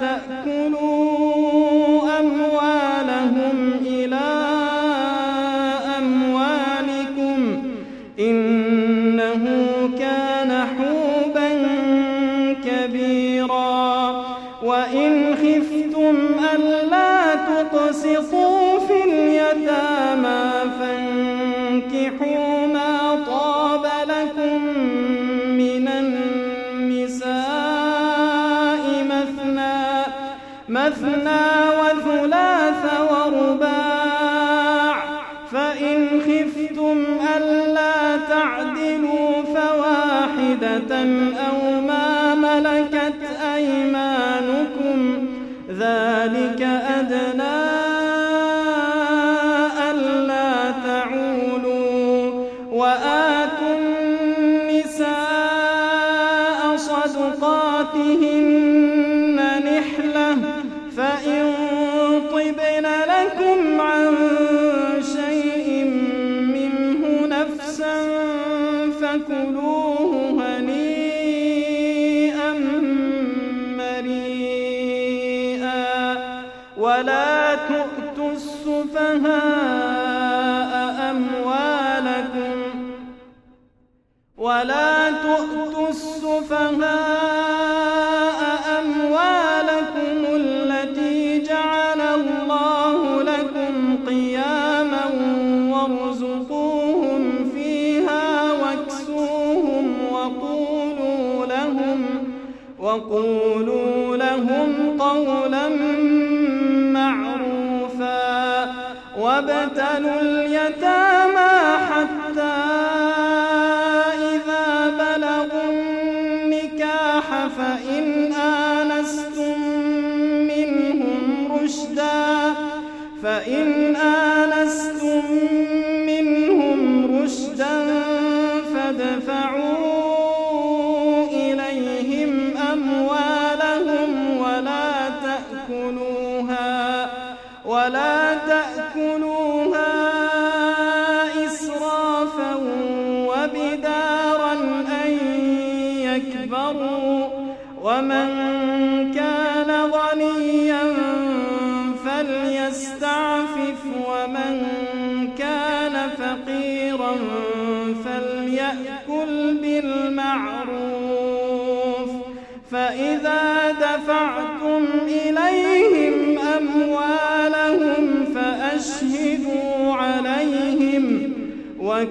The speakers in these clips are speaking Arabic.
تأكل تدفعون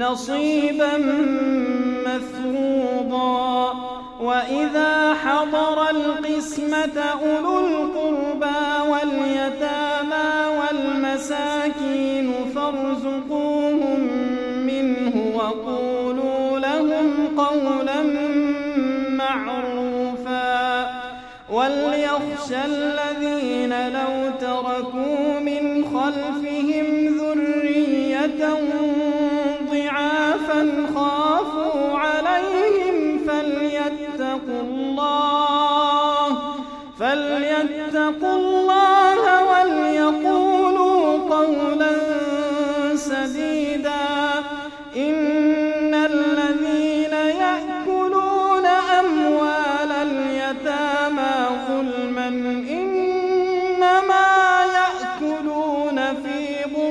نصيبا مفروضا. وإذا حضر القسمة أولو القربى واليتامى والمساكين فارزقوهم منه وقولوا لهم قولا معروفا. وليخشى الذين لو تركوا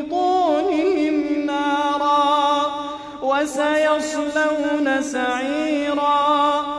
بطونهم نارا وسيصلون سعيرا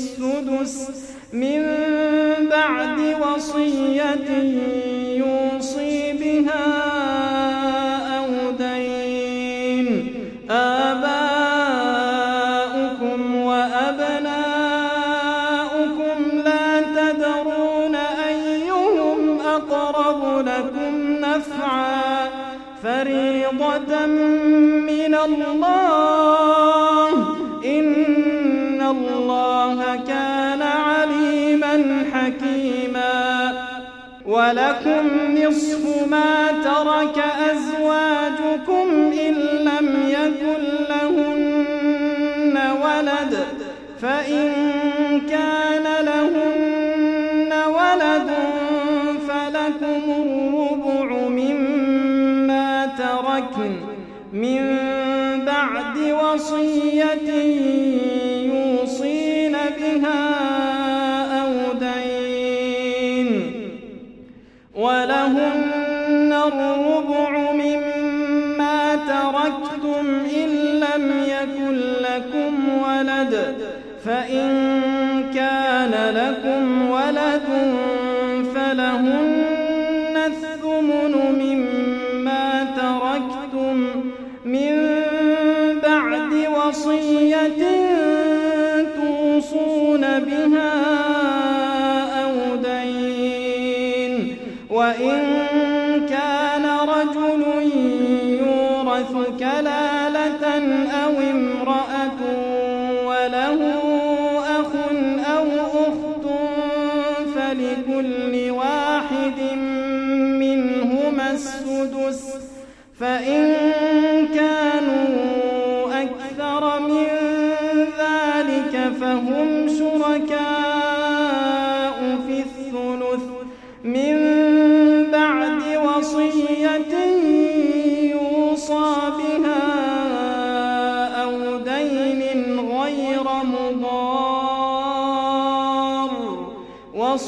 السدس من بعد وصية عليها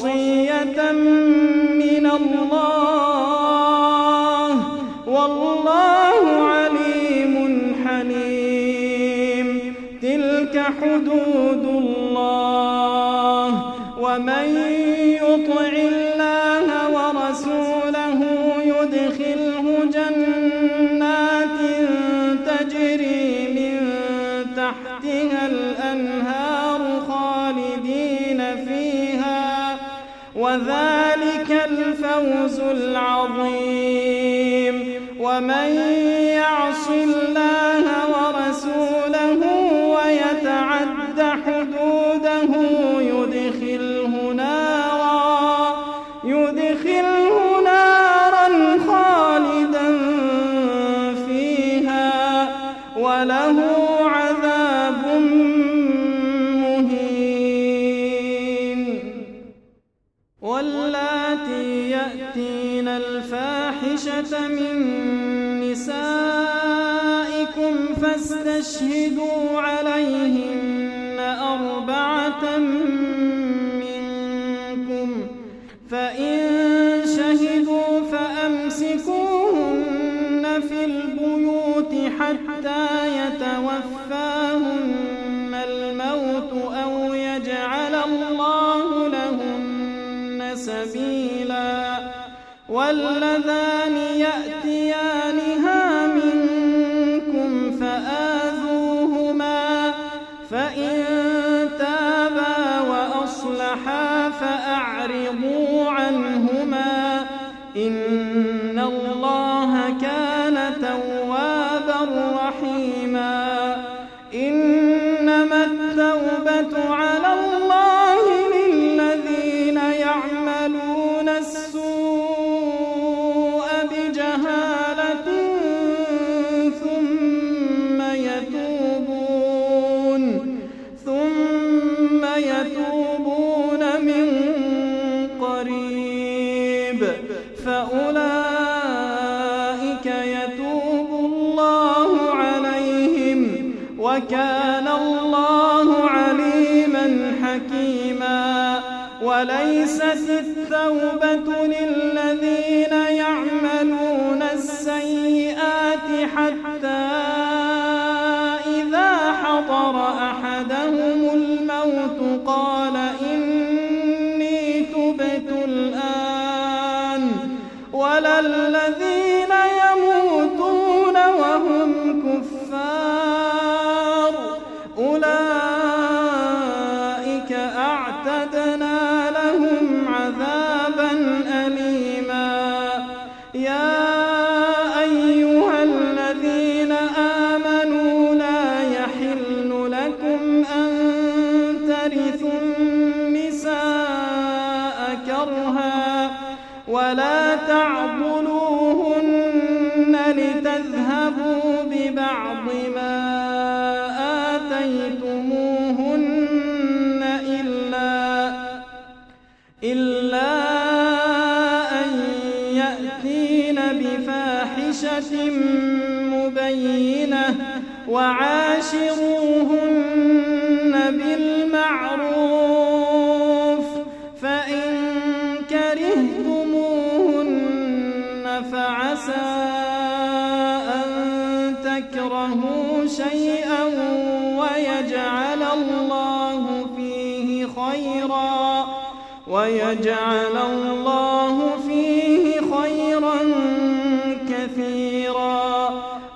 وصية من الله. فله عذاب مهين. واللاتي يأتين الفاحشة من نسائكم فاستشهدوا التوبة على الله.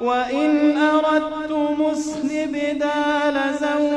وإن أردتم استبدال زوج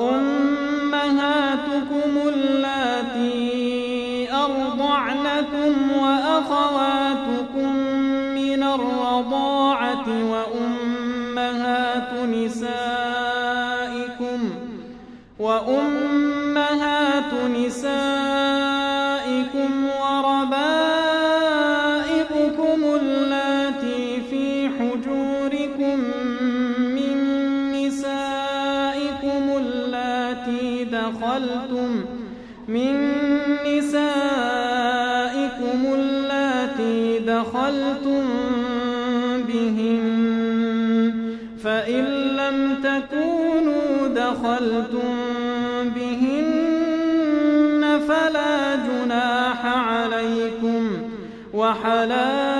وأم دخلتم بهم فإن لم تكونوا دخلتم بهن فلا جناح عليكم وحلال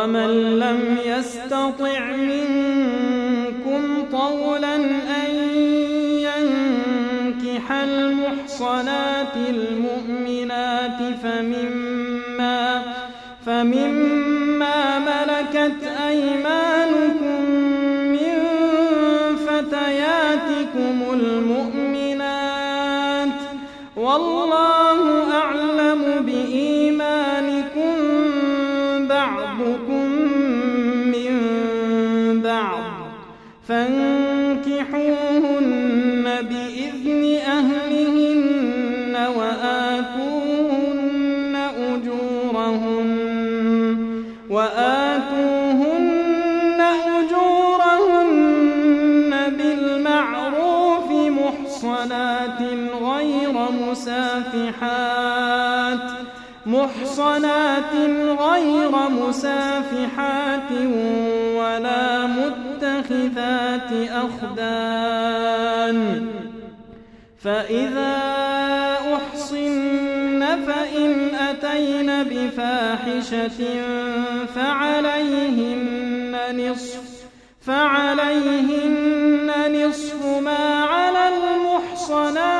ومن لم يستطع منكم طولا أن ينكح المحصنات المؤمنات فمما فمما ملكت بعضكم محصنات غير مسافحات ولا متخذات أخدان فإذا أحصن فإن أتين بفاحشة فعليهن نصف فعليهن نصف ما على المحصنات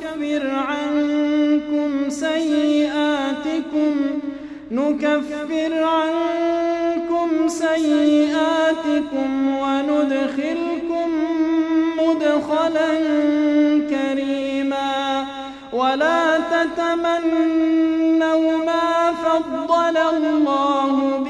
نكفر عنكم سيئاتكم نكفر عنكم سيئاتكم وندخلكم مدخلا كريما. ولا تتمنوا ما فضل الله به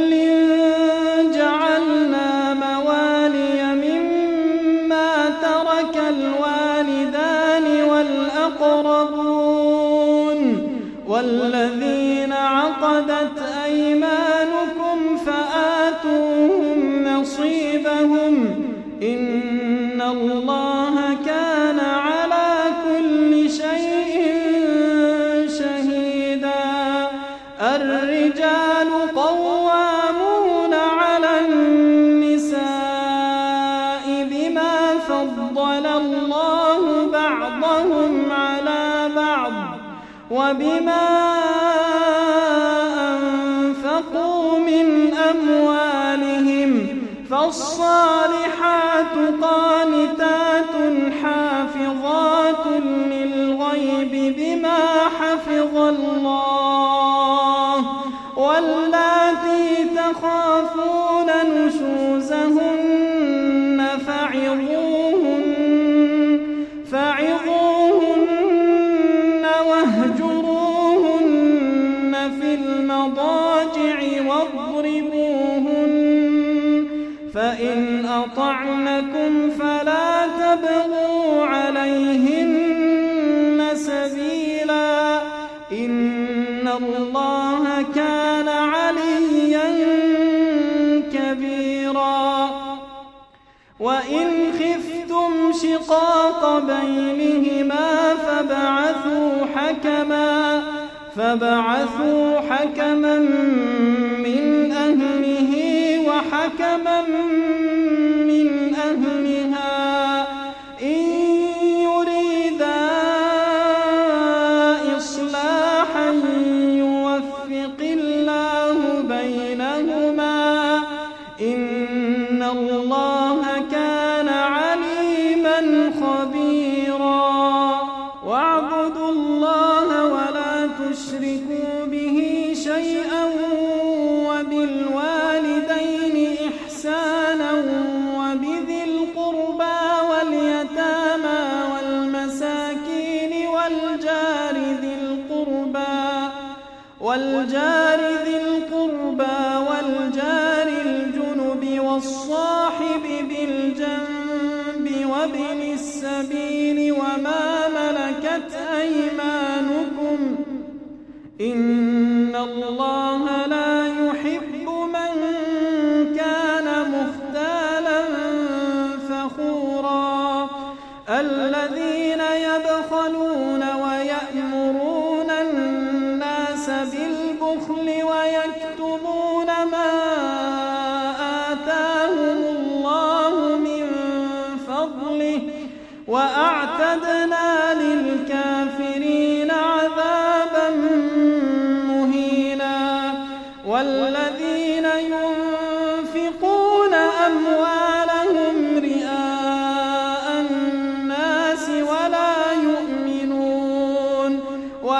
والذين عقدت واضربوهن فإن أطعنكم فلا تبغوا عليهن سبيلا إن الله كان عليا كبيرا وإن خفتم شقاق بينهما فبعثوا حكما فبعثوا حكما والجار ذي القربى والجار الجنب والصاحب بالجنب وابن السبيل وما ملكت أيمانكم إن الله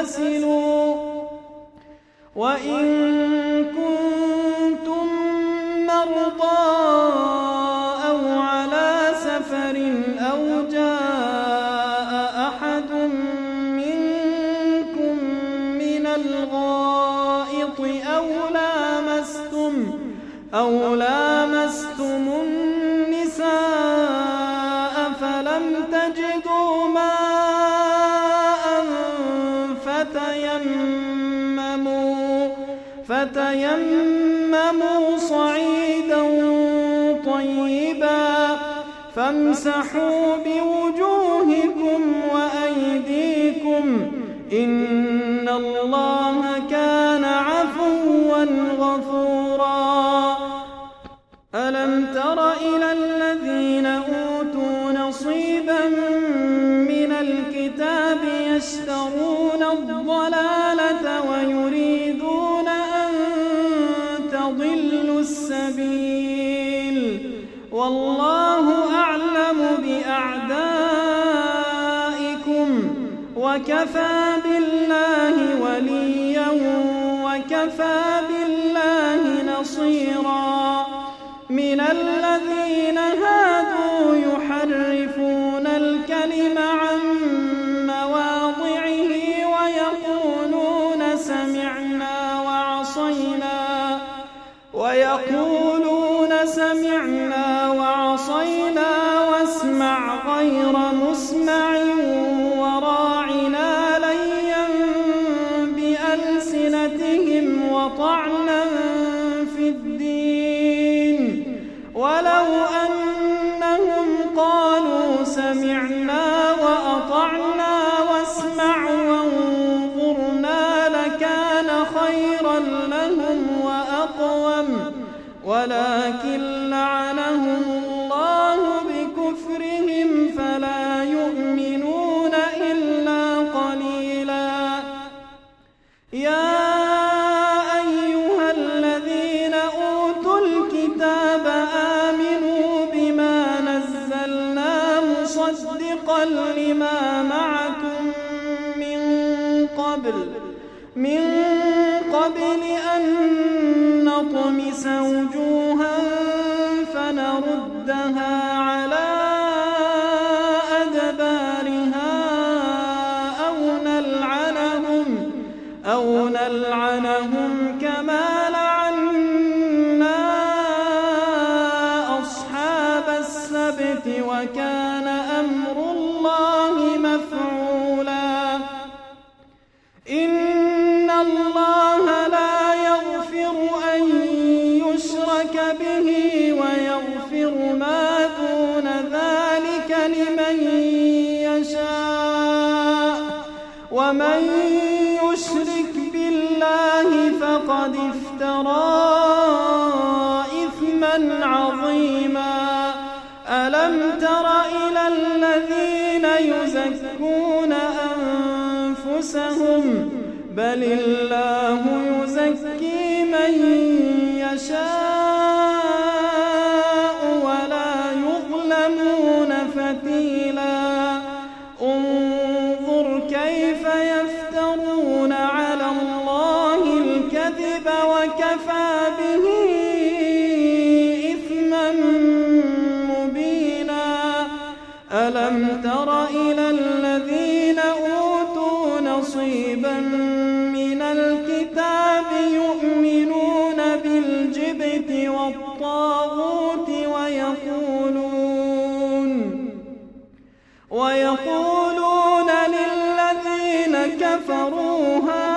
تغتسلوا وإن يَشْتَرُونَ الضَّلَالَةَ وَيُرِيدُونَ أَن تَضِلُّوا السَّبِيلَ. وَاللَّهُ أَعْلَمُ بِأَعْدَائِكُمْ وَكَفَى بِاللَّهِ وَلِيًّا وَكَفَى بِاللَّهِ نَصِيرًا. مِنَ ولكن لعن ومن يشرك بالله فقد افترى إثما عظيما. ألم تر إلى الذين يزكون أنفسهم؟ بل الله للذين